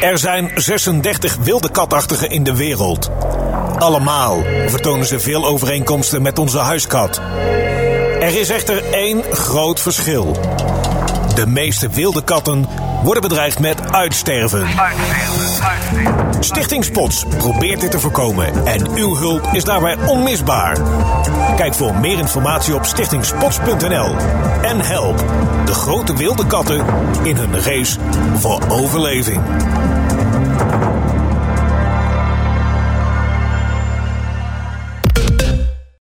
Er zijn 36 wilde katachtigen in de wereld. Allemaal vertonen ze veel overeenkomsten met onze huiskat. Er is echter één groot verschil. De meeste wilde katten worden bedreigd met uitsterven. Stichting Spots probeert dit te voorkomen en uw hulp is daarbij onmisbaar. Kijk voor meer informatie op stichtingspots.nl en help de grote wilde katten in hun race voor overleving.